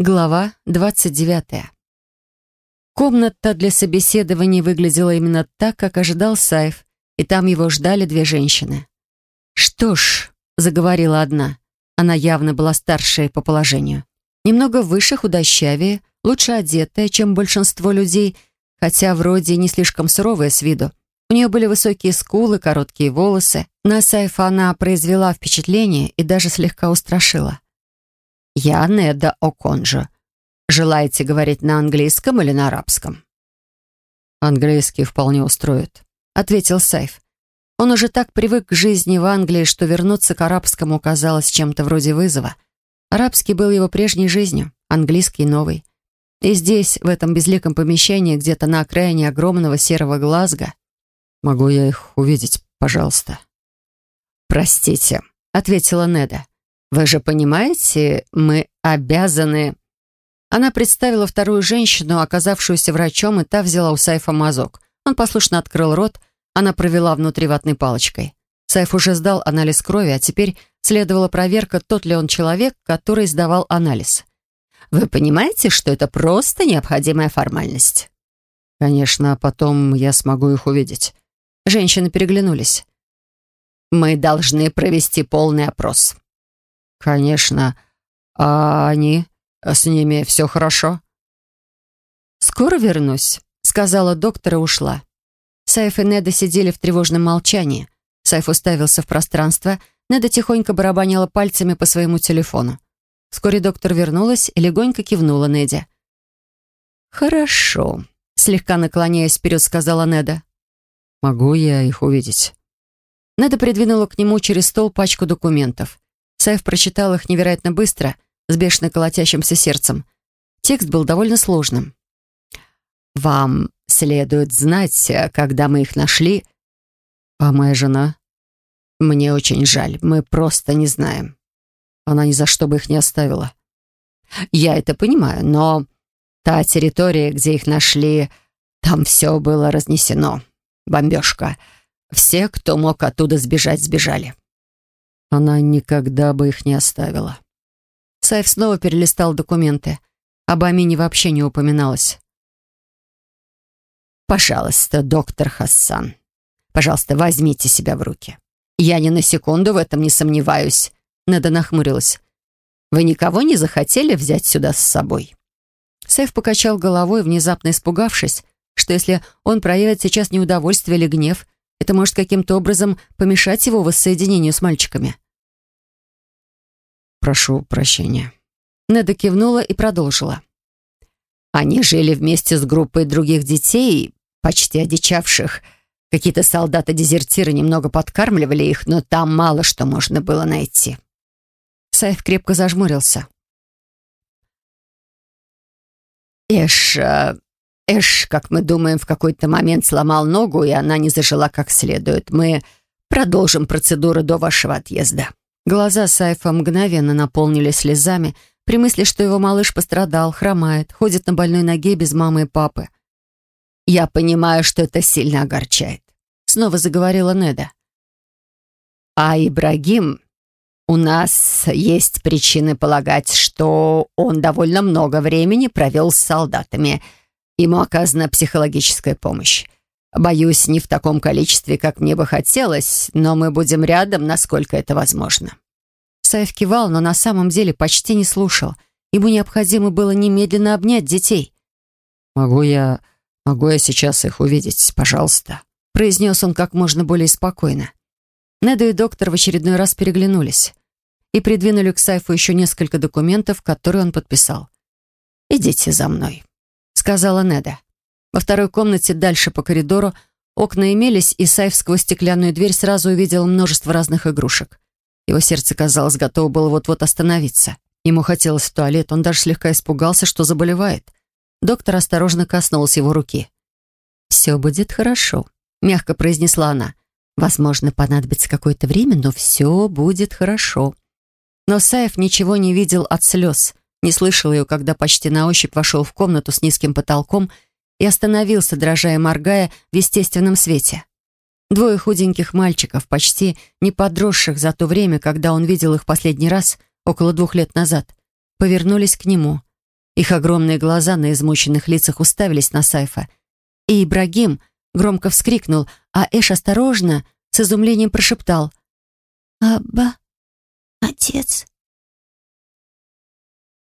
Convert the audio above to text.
Глава 29. Комната для собеседований выглядела именно так, как ожидал Сайф, и там его ждали две женщины. «Что ж», — заговорила одна, она явно была старшей по положению. Немного выше, худощавее, лучше одетая, чем большинство людей, хотя вроде не слишком суровая с виду. У нее были высокие скулы, короткие волосы. На Сайфа она произвела впечатление и даже слегка устрашила. «Я Неда О'Конжо. Желаете говорить на английском или на арабском?» «Английский вполне устроит», — ответил Сайф. Он уже так привык к жизни в Англии, что вернуться к арабскому казалось чем-то вроде вызова. Арабский был его прежней жизнью, английский — новый. И здесь, в этом безликом помещении, где-то на окраине огромного серого Глазга... «Могу я их увидеть, пожалуйста?» «Простите», — ответила Неда. «Вы же понимаете, мы обязаны...» Она представила вторую женщину, оказавшуюся врачом, и та взяла у Сайфа мазок. Он послушно открыл рот, она провела внутри ватной палочкой. Сайф уже сдал анализ крови, а теперь следовала проверка, тот ли он человек, который сдавал анализ. «Вы понимаете, что это просто необходимая формальность?» «Конечно, потом я смогу их увидеть». Женщины переглянулись. «Мы должны провести полный опрос». «Конечно. А они? С ними все хорошо?» «Скоро вернусь», — сказала доктор и ушла. Сайф и Неда сидели в тревожном молчании. Сайф уставился в пространство, Неда тихонько барабанила пальцами по своему телефону. Вскоре доктор вернулась и легонько кивнула Неде. «Хорошо», — слегка наклоняясь вперед, сказала Неда. «Могу я их увидеть?» Неда придвинула к нему через стол пачку документов. Сайф прочитал их невероятно быстро, с бешено колотящимся сердцем. Текст был довольно сложным. «Вам следует знать, когда мы их нашли...» «А моя жена?» «Мне очень жаль, мы просто не знаем». Она ни за что бы их не оставила. «Я это понимаю, но та территория, где их нашли, там все было разнесено. Бомбежка. Все, кто мог оттуда сбежать, сбежали. Она никогда бы их не оставила. Сайф снова перелистал документы. Об Амине вообще не упоминалось. «Пожалуйста, доктор Хассан, пожалуйста, возьмите себя в руки. Я ни на секунду в этом не сомневаюсь», — Неда нахмурилась. «Вы никого не захотели взять сюда с собой?» Сайф покачал головой, внезапно испугавшись, что если он проявит сейчас неудовольствие или гнев, это может каким-то образом помешать его воссоединению с мальчиками. «Прошу прощения». Неда кивнула и продолжила. «Они жили вместе с группой других детей, почти одичавших. Какие-то солдаты-дезертиры немного подкармливали их, но там мало что можно было найти». Сайф крепко зажмурился. «Эш, э, Эш, как мы думаем, в какой-то момент сломал ногу, и она не зажила как следует. Мы продолжим процедуру до вашего отъезда». Глаза Сайфа мгновенно наполнились слезами при мысли, что его малыш пострадал, хромает, ходит на больной ноге без мамы и папы. «Я понимаю, что это сильно огорчает», — снова заговорила Неда. «А Ибрагим, у нас есть причины полагать, что он довольно много времени провел с солдатами». Ему оказана психологическая помощь. Боюсь, не в таком количестве, как мне бы хотелось, но мы будем рядом, насколько это возможно». Саев кивал, но на самом деле почти не слушал. Ему необходимо было немедленно обнять детей. «Могу я... могу я сейчас их увидеть, пожалуйста?» произнес он как можно более спокойно. Неда и доктор в очередной раз переглянулись и придвинули к Сайфу еще несколько документов, которые он подписал. «Идите за мной» сказала Неда. Во второй комнате дальше по коридору окна имелись, и Сайф сквозь стеклянную дверь сразу увидел множество разных игрушек. Его сердце, казалось, готово было вот-вот остановиться. Ему хотелось в туалет, он даже слегка испугался, что заболевает. Доктор осторожно коснулся его руки. «Все будет хорошо», — мягко произнесла она. «Возможно, понадобится какое-то время, но все будет хорошо». Но Саев ничего не видел от слез. Не слышал ее, когда почти на ощупь вошел в комнату с низким потолком и остановился, дрожа и моргая в естественном свете. Двое худеньких мальчиков, почти не подросших за то время, когда он видел их последний раз, около двух лет назад, повернулись к нему. Их огромные глаза на измученных лицах уставились на Сайфа. И Ибрагим громко вскрикнул, а Эш осторожно, с изумлением прошептал. «Абба, отец».